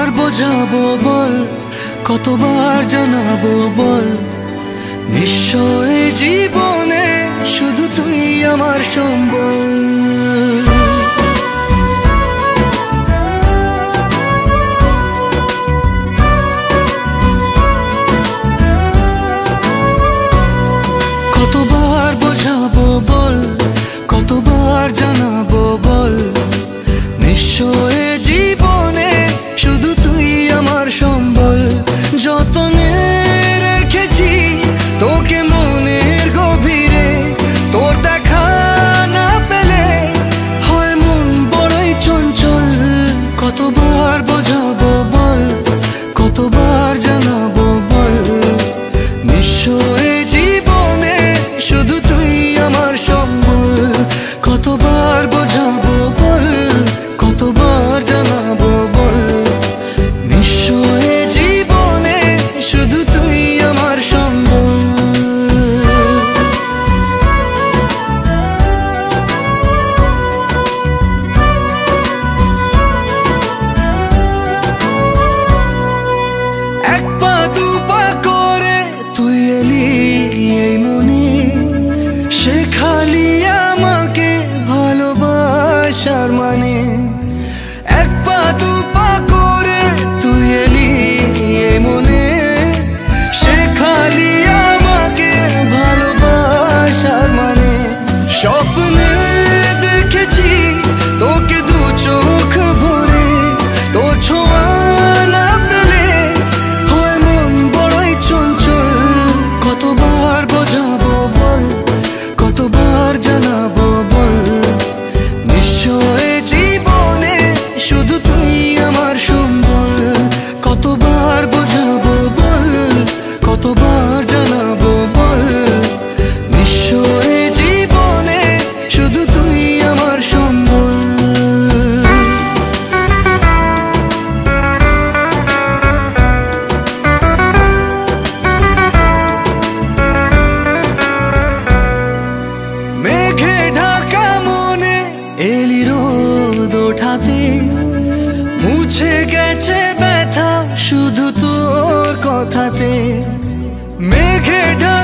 কতবার বোঝাবো বল কতবার জানাব বল? নিশ্চয় জীবনে শুধু তুই আমার সম্বল। ওঠাতে। মুছে গেছে ব্যথা শুধু তোর কথাতে। মেঘে ঢা